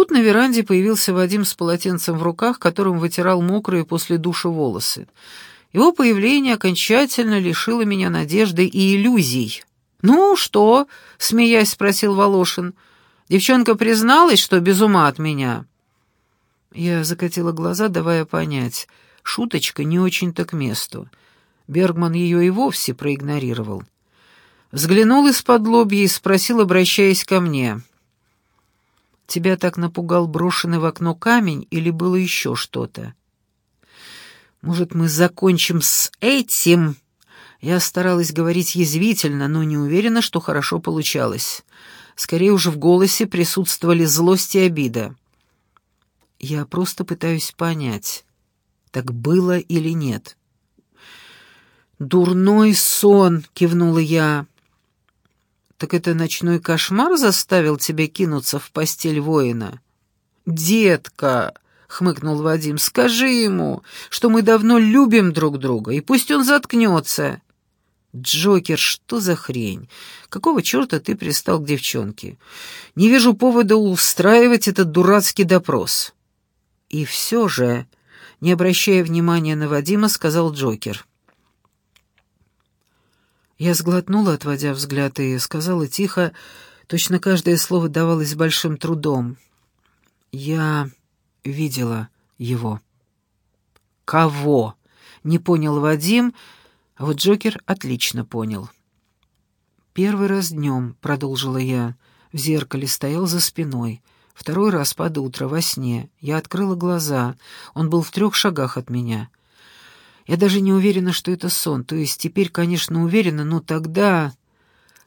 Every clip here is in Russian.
Тут на веранде появился Вадим с полотенцем в руках, которым вытирал мокрые после душа волосы. Его появление окончательно лишило меня надежды и иллюзий. «Ну, что?» — смеясь спросил Волошин. «Девчонка призналась, что без ума от меня?» Я закатила глаза, давая понять. Шуточка не очень-то к месту. Бергман ее и вовсе проигнорировал. Взглянул из-под лобья и спросил, обращаясь ко мне. «Тебя так напугал брошенный в окно камень или было еще что-то?» «Может, мы закончим с этим?» Я старалась говорить язвительно, но не уверена, что хорошо получалось. Скорее уже в голосе присутствовали злость и обида. Я просто пытаюсь понять, так было или нет. «Дурной сон!» — кивнула я. «Так это ночной кошмар заставил тебя кинуться в постель воина?» «Детка!» — хмыкнул Вадим. «Скажи ему, что мы давно любим друг друга, и пусть он заткнется». «Джокер, что за хрень? Какого черта ты пристал к девчонке? Не вижу повода устраивать этот дурацкий допрос». «И все же...» не обращая внимания на Вадима, сказал Джокер. Я сглотнула, отводя взгляд, и сказала тихо, точно каждое слово давалось большим трудом. «Я видела его». «Кого?» — не понял Вадим, а вот Джокер отлично понял. «Первый раз днем», — продолжила я, — в зеркале стоял за спиной — Второй раз под утро, во сне, я открыла глаза. Он был в трех шагах от меня. Я даже не уверена, что это сон. То есть теперь, конечно, уверена, но тогда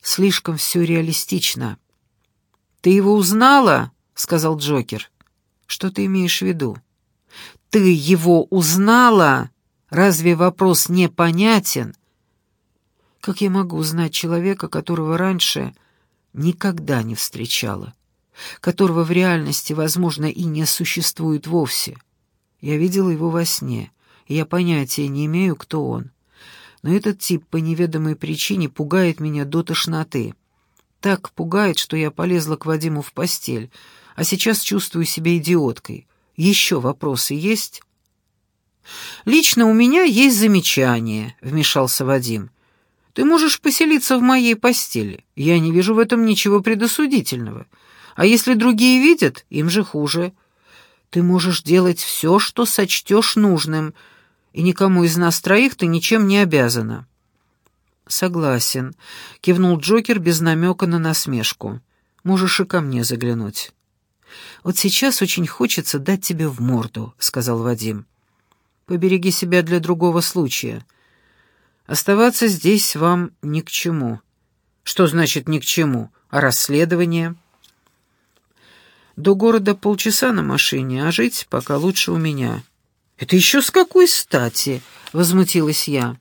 слишком все реалистично. «Ты его узнала?» — сказал Джокер. «Что ты имеешь в виду?» «Ты его узнала? Разве вопрос непонятен?» «Как я могу узнать человека, которого раньше никогда не встречала?» которого в реальности, возможно, и не существует вовсе. Я видела его во сне, я понятия не имею, кто он. Но этот тип по неведомой причине пугает меня до тошноты. Так пугает, что я полезла к Вадиму в постель, а сейчас чувствую себя идиоткой. Еще вопросы есть?» «Лично у меня есть замечание», — вмешался Вадим. «Ты можешь поселиться в моей постели. Я не вижу в этом ничего предосудительного. А если другие видят, им же хуже. Ты можешь делать все, что сочтешь нужным, и никому из нас троих ты ничем не обязана». «Согласен», — кивнул Джокер без намека на насмешку. «Можешь и ко мне заглянуть». «Вот сейчас очень хочется дать тебе в морду», — сказал Вадим. «Побереги себя для другого случая. Оставаться здесь вам ни к чему». «Что значит ни к чему? А расследование?» До города полчаса на машине, а жить пока лучше у меня». «Это еще с какой стати?» — возмутилась я.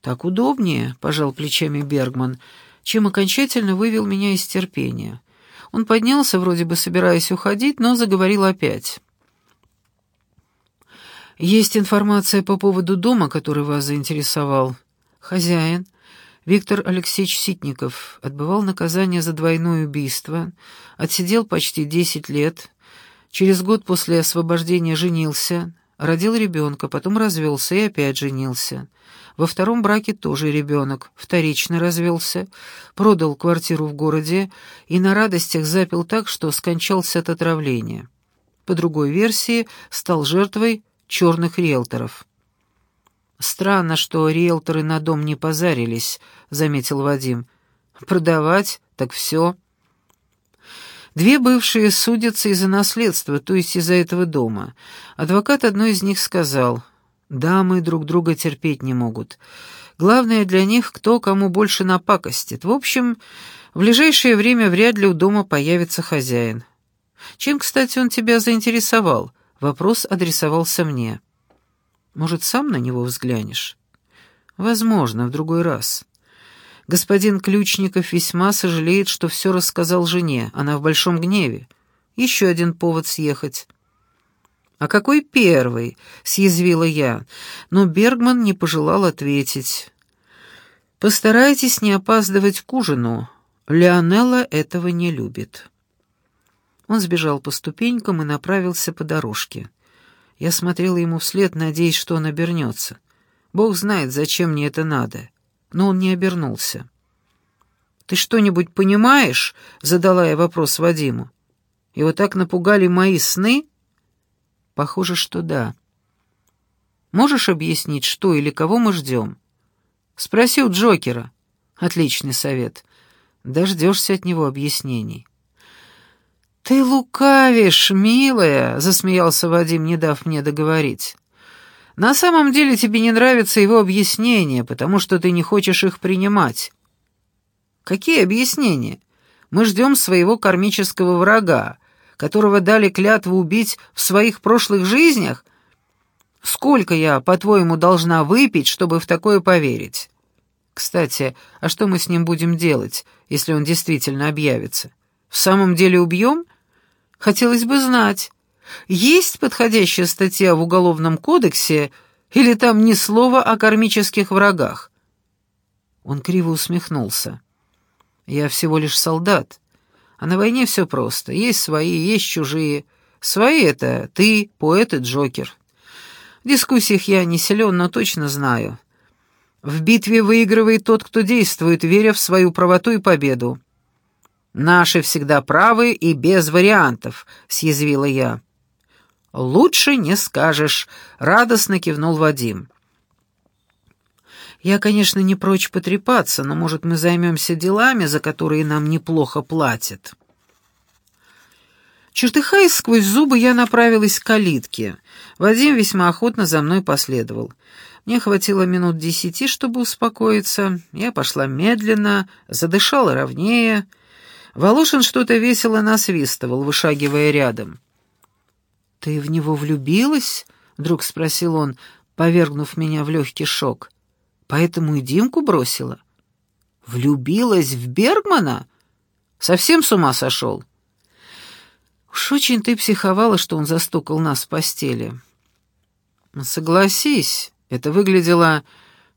«Так удобнее», — пожал плечами Бергман, чем окончательно вывел меня из терпения. Он поднялся, вроде бы собираясь уходить, но заговорил опять. «Есть информация по поводу дома, который вас заинтересовал. Хозяин, Виктор Алексеевич Ситников отбывал наказание за двойное убийство, отсидел почти десять лет, через год после освобождения женился, родил ребенка, потом развелся и опять женился. Во втором браке тоже ребенок, вторично развелся, продал квартиру в городе и на радостях запил так, что скончался от отравления. По другой версии, стал жертвой черных риэлторов. «Странно, что риэлторы на дом не позарились», — заметил Вадим. «Продавать? Так все». Две бывшие судятся из-за наследства, то есть из-за этого дома. Адвокат одной из них сказал, «Дамы друг друга терпеть не могут. Главное для них, кто кому больше напакостит. В общем, в ближайшее время вряд ли у дома появится хозяин». «Чем, кстати, он тебя заинтересовал?» Вопрос адресовался мне. Может, сам на него взглянешь? Возможно, в другой раз. Господин Ключников весьма сожалеет, что все рассказал жене. Она в большом гневе. Еще один повод съехать. «А какой первый?» — съязвила я, но Бергман не пожелал ответить. «Постарайтесь не опаздывать к ужину. Леонелла этого не любит». Он сбежал по ступенькам и направился по дорожке. Я смотрела ему вслед, надеясь, что он обернется. Бог знает, зачем мне это надо. Но он не обернулся. «Ты что-нибудь понимаешь?» — задала я вопрос Вадиму. «Его так напугали мои сны?» «Похоже, что да». «Можешь объяснить, что или кого мы ждем?» «Спроси у Джокера». «Отличный совет. Дождешься от него объяснений». «Ты лукавишь, милая», — засмеялся Вадим, не дав мне договорить. «На самом деле тебе не нравятся его объяснения, потому что ты не хочешь их принимать». «Какие объяснения? Мы ждем своего кармического врага, которого дали клятву убить в своих прошлых жизнях? Сколько я, по-твоему, должна выпить, чтобы в такое поверить? Кстати, а что мы с ним будем делать, если он действительно объявится? В самом деле убьем?» Хотелось бы знать, есть подходящая статья в Уголовном кодексе или там ни слова о кармических врагах? Он криво усмехнулся. Я всего лишь солдат. А на войне все просто. Есть свои, есть чужие. Свои — это ты, поэт и Джокер. В дискуссиях я не силен, но точно знаю. В битве выигрывает тот, кто действует, веря в свою правоту и победу. «Наши всегда правы и без вариантов», — съязвила я. «Лучше не скажешь», — радостно кивнул Вадим. «Я, конечно, не прочь потрепаться, но, может, мы займемся делами, за которые нам неплохо платят». Чертыхаясь сквозь зубы, я направилась к калитке. Вадим весьма охотно за мной последовал. Мне хватило минут десяти, чтобы успокоиться. Я пошла медленно, задышала ровнее — Волошин что-то весело насвистывал, вышагивая рядом. «Ты в него влюбилась?» — вдруг спросил он, повергнув меня в легкий шок. «Поэтому и Димку бросила?» «Влюбилась в Бергмана? Совсем с ума сошел?» «Уж очень ты психовала, что он застукал нас в постели». «Согласись, это выглядело,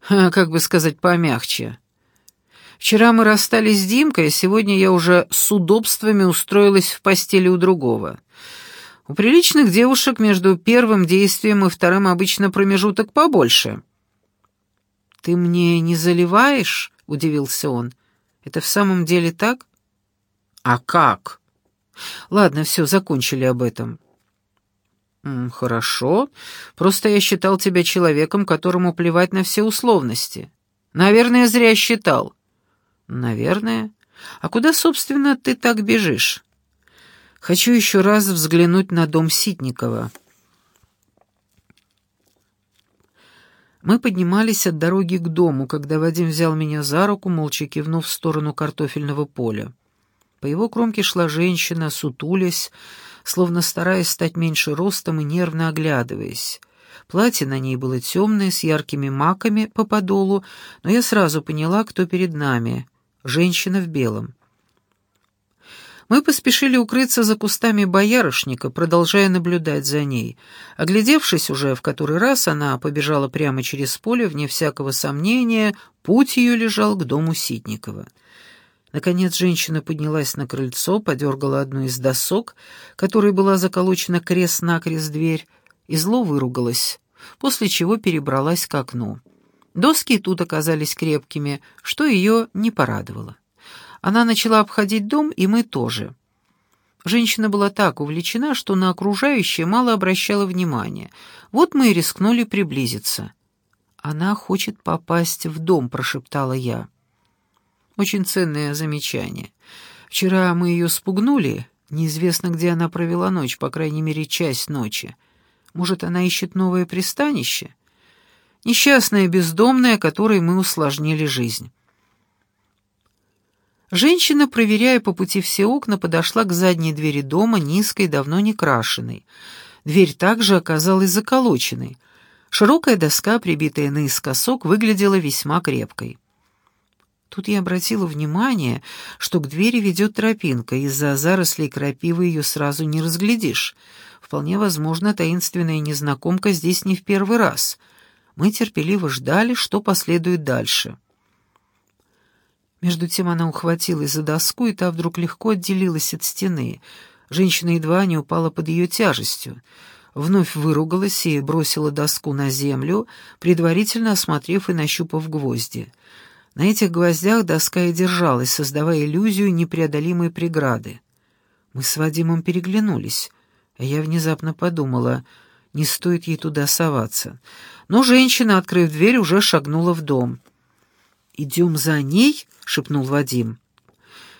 как бы сказать, помягче». Вчера мы расстались с Димкой, а сегодня я уже с удобствами устроилась в постели у другого. У приличных девушек между первым действием и вторым обычно промежуток побольше. «Ты мне не заливаешь?» — удивился он. «Это в самом деле так?» «А как?» «Ладно, все, закончили об этом». «Хорошо. Просто я считал тебя человеком, которому плевать на все условности. Наверное, зря считал. «Наверное. А куда, собственно, ты так бежишь?» «Хочу еще раз взглянуть на дом Ситникова». Мы поднимались от дороги к дому, когда Вадим взял меня за руку, молча кивнув в сторону картофельного поля. По его кромке шла женщина, сутулясь, словно стараясь стать меньше ростом и нервно оглядываясь. Платье на ней было темное, с яркими маками по подолу, но я сразу поняла, кто перед нами женщина в белом. Мы поспешили укрыться за кустами боярышника, продолжая наблюдать за ней. Оглядевшись уже в который раз, она побежала прямо через поле, вне всякого сомнения, путь ее лежал к дому Ситникова. Наконец женщина поднялась на крыльцо, подергала одну из досок, которой была заколочена крест-накрест дверь, и зло выругалась, после чего перебралась к окну. Доски тут оказались крепкими, что ее не порадовало. Она начала обходить дом, и мы тоже. Женщина была так увлечена, что на окружающее мало обращала внимания. Вот мы и рискнули приблизиться. «Она хочет попасть в дом», — прошептала я. Очень ценное замечание. Вчера мы ее спугнули. Неизвестно, где она провела ночь, по крайней мере, часть ночи. Может, она ищет новое пристанище?» Несчастная бездомная, которой мы усложнили жизнь. Женщина, проверяя по пути все окна, подошла к задней двери дома, низкой, давно не крашеной. Дверь также оказалась заколоченной. Широкая доска, прибитая наискосок, выглядела весьма крепкой. Тут я обратила внимание, что к двери ведет тропинка, из-за зарослей крапивы ее сразу не разглядишь. Вполне возможно, таинственная незнакомка здесь не в первый раз — мы терпеливо ждали, что последует дальше. Между тем она ухватилась за доску, и та вдруг легко отделилась от стены. Женщина едва не упала под ее тяжестью. Вновь выругалась и бросила доску на землю, предварительно осмотрев и нащупав гвозди. На этих гвоздях доска и держалась, создавая иллюзию непреодолимой преграды. Мы с Вадимом переглянулись, а я внезапно подумала, не стоит ей туда соваться. Но женщина, открыв дверь, уже шагнула в дом. «Идем за ней?» — шепнул Вадим.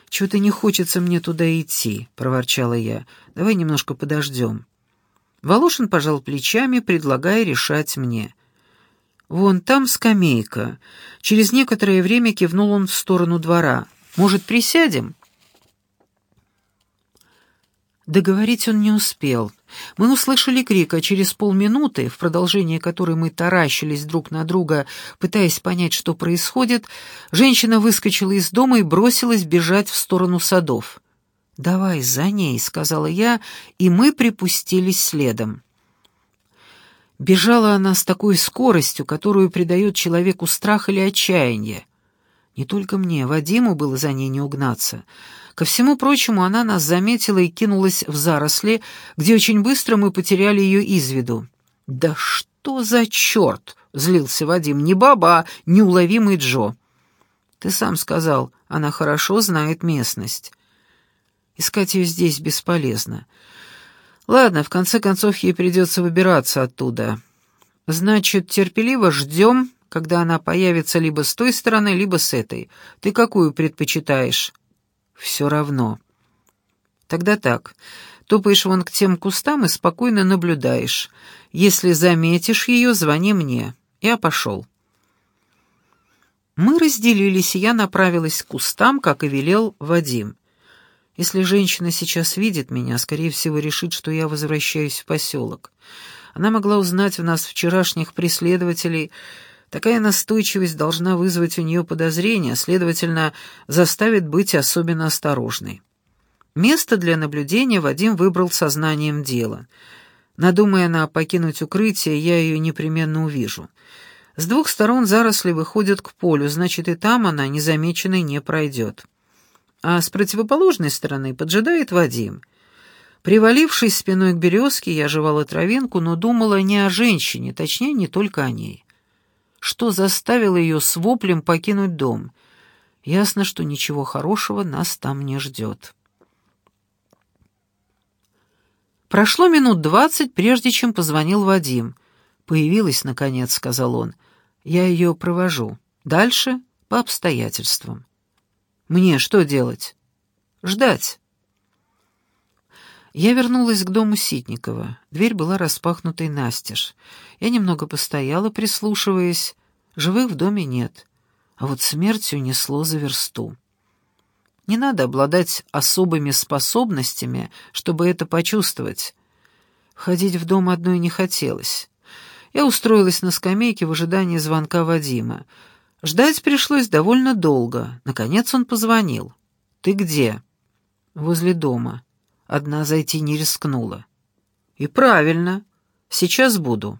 «Чего-то не хочется мне туда идти», — проворчала я. «Давай немножко подождем». Волошин пожал плечами, предлагая решать мне. «Вон там скамейка». Через некоторое время кивнул он в сторону двора. «Может, присядем?» Договорить он не успел. Мы услышали крик, а через полминуты, в продолжение которой мы таращились друг на друга, пытаясь понять, что происходит, женщина выскочила из дома и бросилась бежать в сторону садов. «Давай за ней», — сказала я, и мы припустились следом. Бежала она с такой скоростью, которую придает человеку страх или отчаяние. Не только мне, Вадиму было за ней не угнаться — Ко всему прочему, она нас заметила и кинулась в заросли, где очень быстро мы потеряли ее из виду. «Да что за черт!» — злился Вадим. «Не баба, неуловимый Джо». «Ты сам сказал, она хорошо знает местность. Искать ее здесь бесполезно. Ладно, в конце концов, ей придется выбираться оттуда. Значит, терпеливо ждем, когда она появится либо с той стороны, либо с этой. Ты какую предпочитаешь?» Все равно. Тогда так. Топаешь вон к тем кустам и спокойно наблюдаешь. Если заметишь ее, звони мне. Я пошел. Мы разделились, и я направилась к кустам, как и велел Вадим. Если женщина сейчас видит меня, скорее всего, решит, что я возвращаюсь в поселок. Она могла узнать в нас вчерашних преследователей, Такая настойчивость должна вызвать у нее подозрения, следовательно, заставит быть особенно осторожной. Место для наблюдения Вадим выбрал сознанием дела. Надумая она покинуть укрытие, я ее непременно увижу. С двух сторон заросли выходят к полю, значит, и там она незамеченной не пройдет. А с противоположной стороны поджидает Вадим. Привалившись спиной к березке, я жевала травинку, но думала не о женщине, точнее, не только о ней что заставило ее с воплем покинуть дом. Ясно, что ничего хорошего нас там не ждет. Прошло минут двадцать, прежде чем позвонил Вадим. «Появилась, наконец», — сказал он. «Я ее провожу. Дальше — по обстоятельствам». «Мне что делать?» «Ждать». Я вернулась к дому Ситникова. Дверь была распахнутой настежь. Я немного постояла, прислушиваясь. Живых в доме нет, а вот смертью несло за версту. Не надо обладать особыми способностями, чтобы это почувствовать. Ходить в дом одной не хотелось. Я устроилась на скамейке в ожидании звонка Вадима. Ждать пришлось довольно долго. Наконец он позвонил. «Ты где?» «Возле дома». Одна зайти не рискнула. «И правильно. Сейчас буду».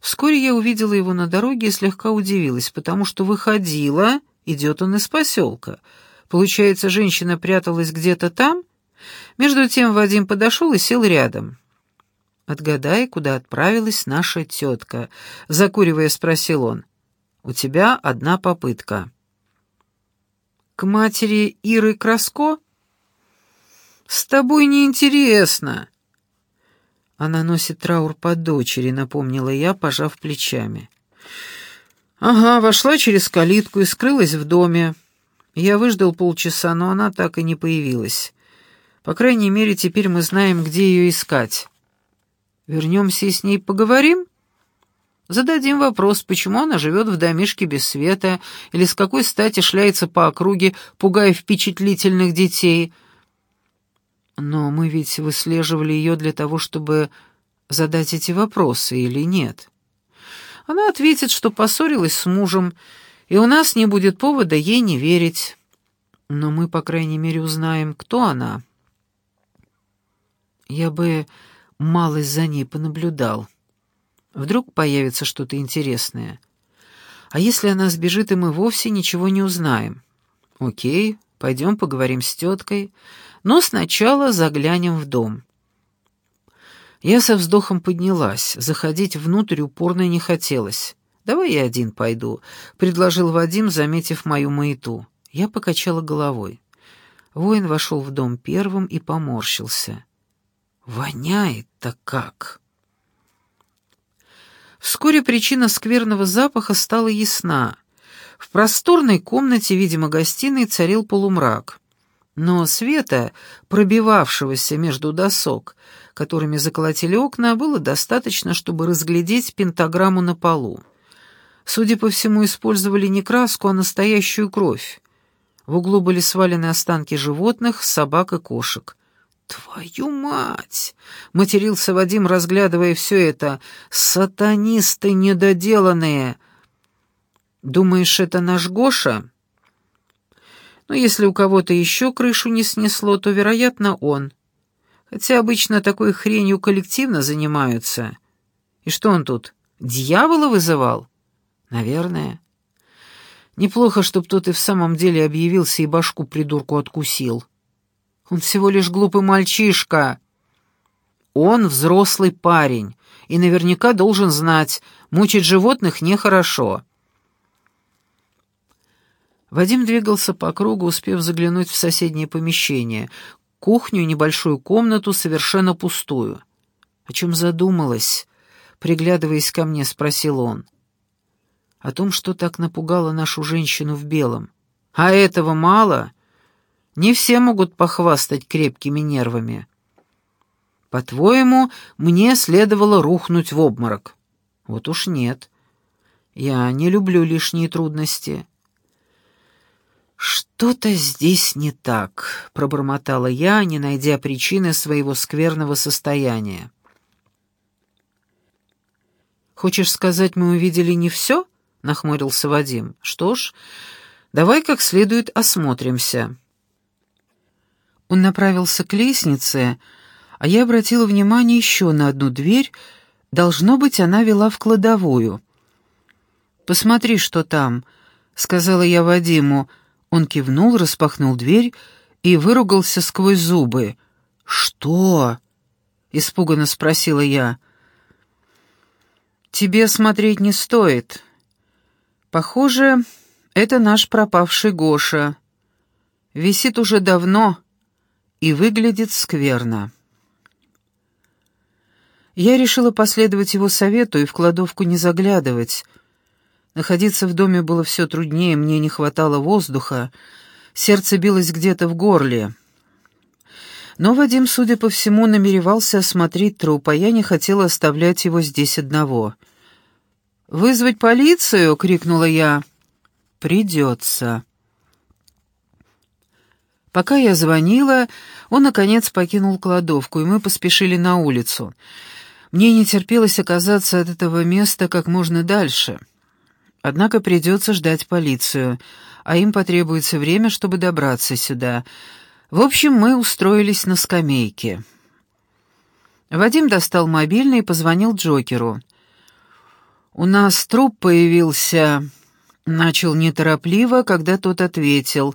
Вскоре я увидела его на дороге и слегка удивилась, потому что выходила, идет он из поселка. Получается, женщина пряталась где-то там? Между тем Вадим подошел и сел рядом. «Отгадай, куда отправилась наша тетка?» — закуривая, спросил он. «У тебя одна попытка». «К матери Иры Краско?» «С тобой неинтересно». «Она носит траур по дочери», — напомнила я, пожав плечами. «Ага, вошла через калитку и скрылась в доме. Я выждал полчаса, но она так и не появилась. По крайней мере, теперь мы знаем, где ее искать. Вернемся и с ней поговорим?» Зададим вопрос, почему она живет в домишке без света, или с какой стати шляется по округе, пугая впечатлительных детей — но мы ведь выслеживали ее для того, чтобы задать эти вопросы, или нет? Она ответит, что поссорилась с мужем, и у нас не будет повода ей не верить. Но мы, по крайней мере, узнаем, кто она. Я бы малость за ней понаблюдал. Вдруг появится что-то интересное. А если она сбежит, и мы вовсе ничего не узнаем? Окей, пойдем поговорим с теткой, Но сначала заглянем в дом. Я со вздохом поднялась, заходить внутрь упорно не хотелось. «Давай я один пойду», — предложил Вадим, заметив мою маяту. Я покачала головой. Воин вошел в дом первым и поморщился. «Воняет-то как!» Вскоре причина скверного запаха стала ясна. В просторной комнате, видимо, гостиной, царил полумрак. Но света, пробивавшегося между досок, которыми заколотили окна, было достаточно, чтобы разглядеть пентаграмму на полу. Судя по всему, использовали не краску, а настоящую кровь. В углу были свалены останки животных, собак и кошек. «Твою мать!» — матерился Вадим, разглядывая все это. «Сатанисты недоделанные!» «Думаешь, это наш Гоша?» Но если у кого-то еще крышу не снесло, то, вероятно, он. Хотя обычно такой хренью коллективно занимаются. И что он тут, дьявола вызывал? Наверное. Неплохо, чтоб тот и в самом деле объявился и башку придурку откусил. Он всего лишь глупый мальчишка. Он взрослый парень и наверняка должен знать, мучить животных нехорошо. Вадим двигался по кругу, успев заглянуть в соседнее помещение, кухню и небольшую комнату, совершенно пустую. «О чем задумалась?» — приглядываясь ко мне, спросил он. «О том, что так напугало нашу женщину в белом. А этого мало? Не все могут похвастать крепкими нервами. По-твоему, мне следовало рухнуть в обморок? Вот уж нет. Я не люблю лишние трудности». «Что-то здесь не так», — пробормотала я, не найдя причины своего скверного состояния. «Хочешь сказать, мы увидели не все?» — нахмурился Вадим. «Что ж, давай как следует осмотримся». Он направился к лестнице, а я обратила внимание еще на одну дверь. Должно быть, она вела в кладовую. «Посмотри, что там», — сказала я Вадиму, — он кивнул, распахнул дверь и выругался сквозь зубы. «Что?» — испуганно спросила я. «Тебе смотреть не стоит. Похоже, это наш пропавший Гоша. Висит уже давно и выглядит скверно». Я решила последовать его совету и в кладовку не заглядывать, Находиться в доме было все труднее, мне не хватало воздуха, сердце билось где-то в горле. Но Вадим, судя по всему, намеревался осмотреть труп, а я не хотела оставлять его здесь одного. «Вызвать полицию?» — крикнула я. «Придется». Пока я звонила, он, наконец, покинул кладовку, и мы поспешили на улицу. Мне не терпелось оказаться от этого места как можно дальше. Однако придется ждать полицию, а им потребуется время, чтобы добраться сюда. В общем, мы устроились на скамейке. Вадим достал мобильный и позвонил Джокеру. «У нас труп появился», — начал неторопливо, когда тот ответил.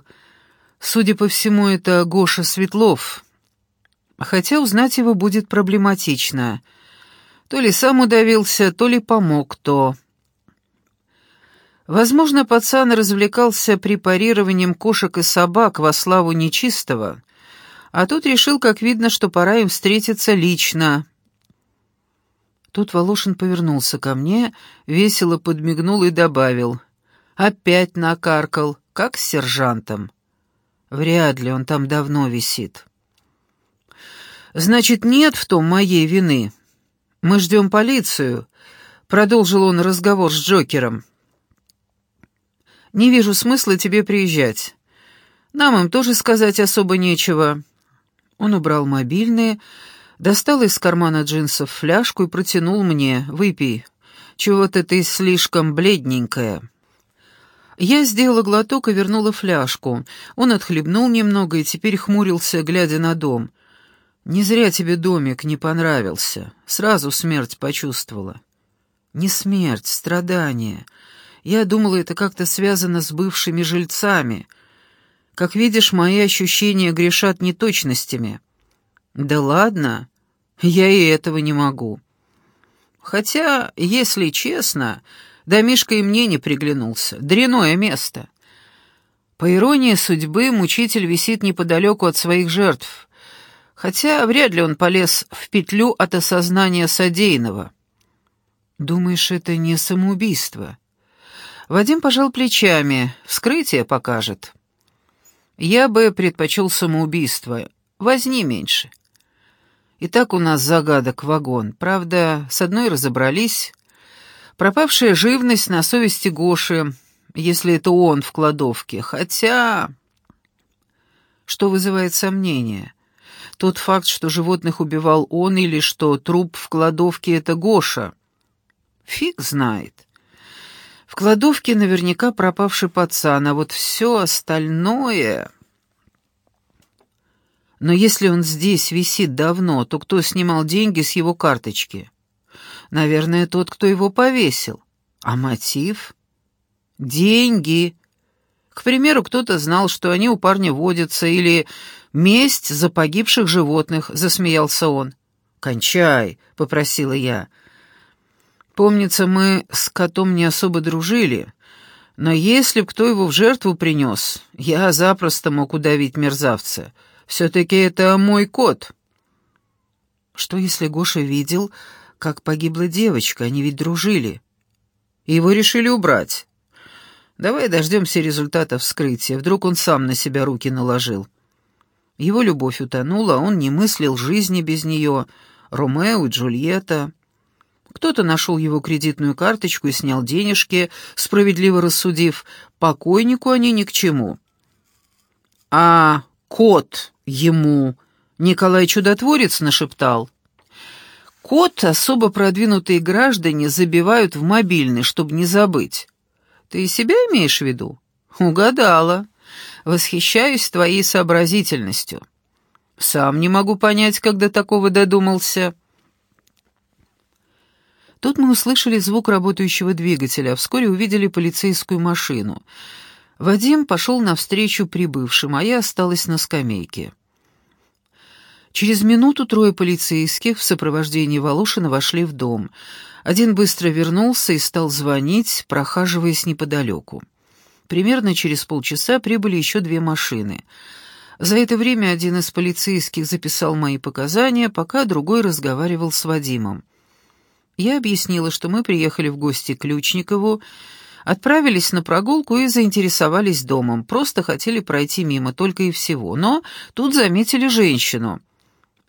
«Судя по всему, это Гоша Светлов. Хотя узнать его будет проблематично. То ли сам удавился, то ли помог кто». Возможно, пацан развлекался препарированием кошек и собак во славу нечистого, а тут решил, как видно, что пора им встретиться лично. Тут Волошин повернулся ко мне, весело подмигнул и добавил. Опять накаркал, как с сержантом. Вряд ли он там давно висит. «Значит, нет в том моей вины. Мы ждем полицию», — продолжил он разговор с Джокером. Не вижу смысла тебе приезжать. Нам им тоже сказать особо нечего». Он убрал мобильные, достал из кармана джинсов фляжку и протянул мне. «Выпей. Чего-то ты слишком бледненькая». Я сделала глоток и вернула фляжку. Он отхлебнул немного и теперь хмурился, глядя на дом. «Не зря тебе домик не понравился. Сразу смерть почувствовала». «Не смерть, страдание. Я думала, это как-то связано с бывшими жильцами. Как видишь, мои ощущения грешат неточностями. Да ладно, я и этого не могу. Хотя, если честно, домишка и мне не приглянулся. Дряное место. По иронии судьбы, мучитель висит неподалеку от своих жертв, хотя вряд ли он полез в петлю от осознания содеянного. Думаешь, это не самоубийство? Вадим пожал плечами. Вскрытие покажет. Я бы предпочел самоубийство. Возни меньше. И так у нас загадок вагон. Правда, с одной разобрались. Пропавшая живность на совести Гоши, если это он в кладовке. Хотя... Что вызывает сомнения? Тот факт, что животных убивал он, или что труп в кладовке — это Гоша? Фиг знает. В кладовке наверняка пропавший пацан, а вот все остальное... Но если он здесь висит давно, то кто снимал деньги с его карточки? Наверное, тот, кто его повесил. А мотив? Деньги. К примеру, кто-то знал, что они у парня водятся, или месть за погибших животных, засмеялся он. «Кончай», — попросила я. Помнится, мы с котом не особо дружили, но если б кто его в жертву принес, я запросто мог удавить мерзавца. Все-таки это мой кот. Что если Гоша видел, как погибла девочка, они ведь дружили? И его решили убрать. Давай дождемся результата вскрытия. Вдруг он сам на себя руки наложил. Его любовь утонула, он не мыслил жизни без нее. Ромео и Джульетта. Кто-то нашел его кредитную карточку и снял денежки, справедливо рассудив, покойнику они ни к чему. А кот ему Николай Чудотворец нашептал. Кот особо продвинутые граждане забивают в мобильный, чтобы не забыть. Ты себя имеешь в виду? Угадала. Восхищаюсь твоей сообразительностью. Сам не могу понять, когда такого додумался. Тут мы услышали звук работающего двигателя, а вскоре увидели полицейскую машину. Вадим пошел навстречу прибывшим, а я осталась на скамейке. Через минуту трое полицейских в сопровождении Волошина вошли в дом — один быстро вернулся и стал звонить, прохаживаясь неподалеку. Примерно через полчаса прибыли еще две машины. За это время один из полицейских записал мои показания, пока другой разговаривал с Вадимом. Я объяснила, что мы приехали в гости к Ключникову, отправились на прогулку и заинтересовались домом, просто хотели пройти мимо, только и всего. Но тут заметили женщину.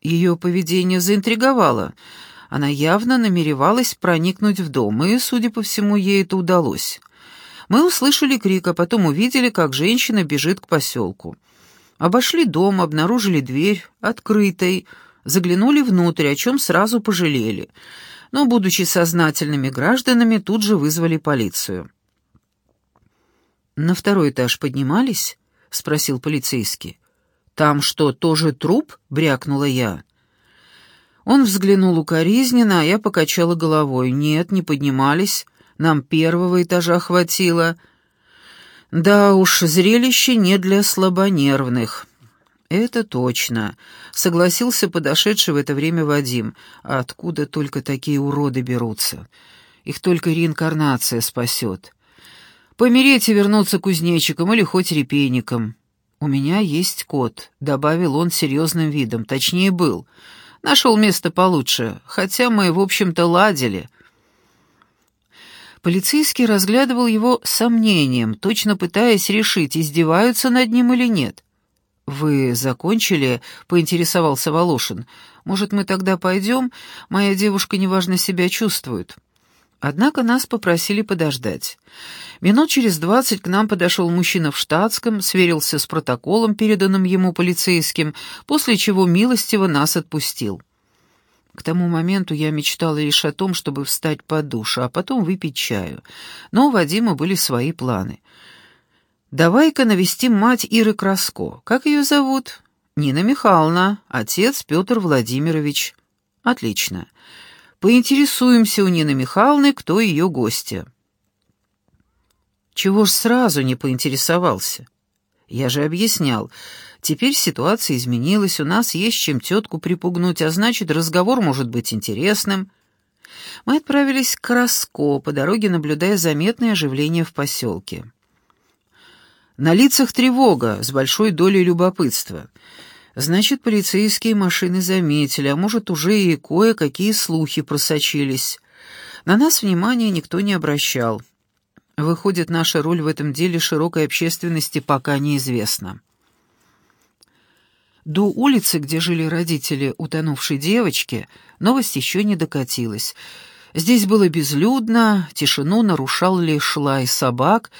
Ее поведение заинтриговало — она явно намеревалась проникнуть в дом, и, судя по всему, ей это удалось. Мы услышали крик, а потом увидели, как женщина бежит к поселку. Обошли дом, обнаружили дверь открытой, заглянули внутрь, о чем сразу пожалели. Но, будучи сознательными гражданами, тут же вызвали полицию. «На второй этаж поднимались?» — спросил полицейский. «Там что, тоже труп?» — брякнула я. Он взглянул укоризненно, а я покачала головой. «Нет, не поднимались. Нам первого этажа хватило». «Да уж, зрелище не для слабонервных». «Это точно», — согласился подошедший в это время Вадим. «А откуда только такие уроды берутся? Их только реинкарнация спасет. Помереть и вернуться кузнечиком или хоть репейником». «У меня есть кот», — добавил он серьезным видом, точнее был — Нашел место получше, хотя мы, в общем-то, ладили. Полицейский разглядывал его сомнением, точно пытаясь решить, издеваются над ним или нет. «Вы закончили?» — поинтересовался Волошин. «Может, мы тогда пойдем? Моя девушка неважно себя чувствует». Однако нас попросили подождать. Минут через двадцать к нам подошел мужчина в штатском, сверился с протоколом, переданным ему полицейским, после чего милостиво нас отпустил. К тому моменту я мечтала лишь о том, чтобы встать под душ, а потом выпить чаю. Но у Вадима были свои планы. «Давай-ка навестим мать Иры Краско. Как ее зовут?» «Нина Михайловна, отец Петр Владимирович». «Отлично. Поинтересуемся у Нины Михайловны, кто ее гостья. Чего ж сразу не поинтересовался? Я же объяснял. Теперь ситуация изменилась, у нас есть чем тетку припугнуть, а значит, разговор может быть интересным. Мы отправились к Роско, по дороге наблюдая заметное оживление в поселке. На лицах тревога, с большой долей любопытства. Значит, полицейские машины заметили, а может, уже и кое-какие слухи просочились. На нас внимания никто не обращал. Выходит, наша роль в этом деле широкой общественности пока неизвестна. До улицы, где жили родители утонувшей девочки, новость еще не докатилась. Здесь было безлюдно, тишину нарушал лишь лай собак,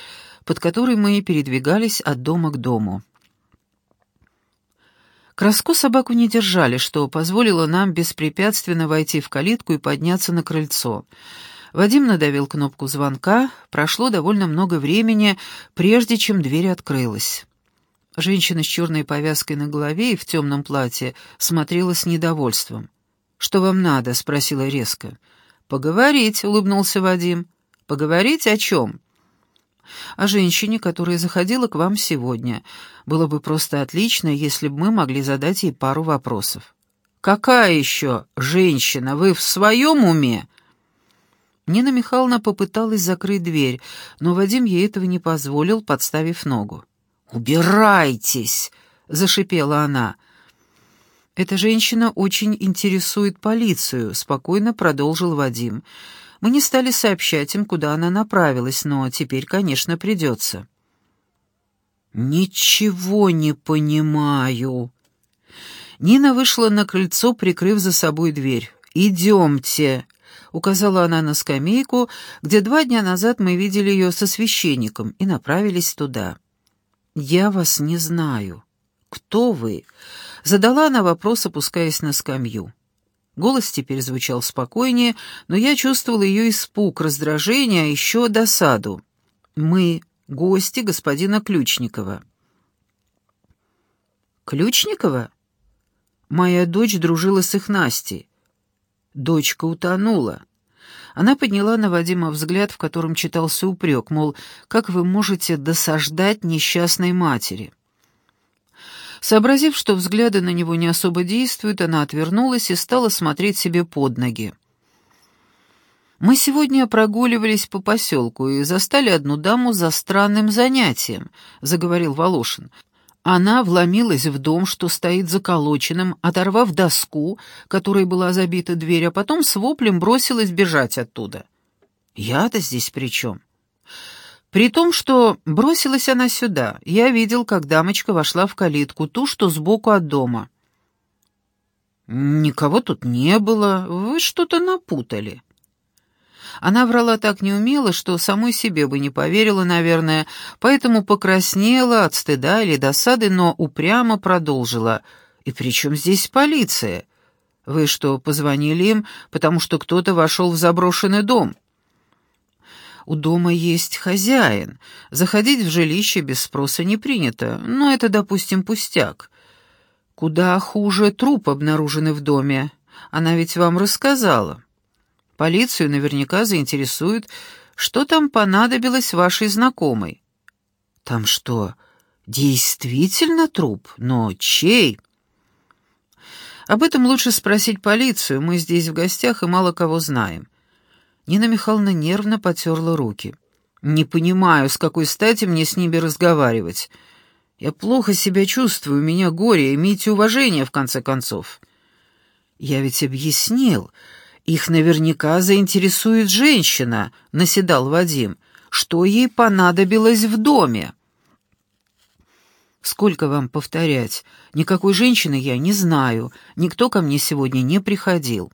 под которой мы передвигались от дома к дому. Краску собаку не держали, что позволило нам беспрепятственно войти в калитку и подняться на крыльцо. Вадим надавил кнопку звонка, прошло довольно много времени, прежде чем дверь открылась. Женщина с черной повязкой на голове и в темном платье смотрела с недовольством. «Что вам надо?» — спросила резко. «Поговорить», — улыбнулся Вадим. «Поговорить о чем?» «О женщине, которая заходила к вам сегодня. Было бы просто отлично, если бы мы могли задать ей пару вопросов». «Какая еще женщина? Вы в своем уме?» Нина Михайловна попыталась закрыть дверь, но Вадим ей этого не позволил, подставив ногу. «Убирайтесь!» — зашипела она. «Эта женщина очень интересует полицию», — спокойно продолжил Вадим. «Мы не стали сообщать им, куда она направилась, но теперь, конечно, придется». «Ничего не понимаю». Нина вышла на крыльцо, прикрыв за собой дверь. «Идемте», — указала она на скамейку, где два дня назад мы видели ее со священником, и направились туда. «Я вас не знаю. Кто вы?» — задала она вопрос, опускаясь на скамью. Голос теперь звучал спокойнее, но я чувствовал ее испуг, раздражение, а еще досаду. «Мы — гости господина Ключникова». «Ключникова?» Моя дочь дружила с их Настей. Дочка утонула. Она подняла на Вадима взгляд, в котором читался упрек, мол, как вы можете досаждать несчастной матери? Сообразив, что взгляды на него не особо действуют, она отвернулась и стала смотреть себе под ноги. Мы сегодня прогуливались по поселку и застали одну даму за странным занятием, заговорил Волошин. Она вломилась в дом, что стоит заколоченным, оторвав доску, которой была забита дверь, а потом с воплем бросилась бежать оттуда. Я-то здесь при чем? При том, что бросилась она сюда, я видел, как дамочка вошла в калитку, ту, что сбоку от дома. «Никого тут не было, вы что-то напутали». Она врала так неумело, что самой себе бы не поверила, наверное, поэтому покраснела от стыда или досады, но упрямо продолжила. «И при чем здесь полиция? Вы что, позвонили им, потому что кто-то вошел в заброшенный дом?» «У дома есть хозяин. Заходить в жилище без спроса не принято, но это, допустим, пустяк. Куда хуже труп обнаруженный в доме. Она ведь вам рассказала». Полицию наверняка заинтересует, что там понадобилось вашей знакомой. Там что, действительно труп? Но чей? Об этом лучше спросить полицию, мы здесь в гостях и мало кого знаем. Нина Михайловна нервно потерла руки. «Не понимаю, с какой стати мне с ними разговаривать. Я плохо себя чувствую, у меня горе, имейте уважение, в конце концов». «Я ведь объяснил, их наверняка заинтересует женщина, наседал Вадим. Что ей понадобилось в доме? Сколько вам повторять? Никакой женщины я не знаю. Никто ко мне сегодня не приходил.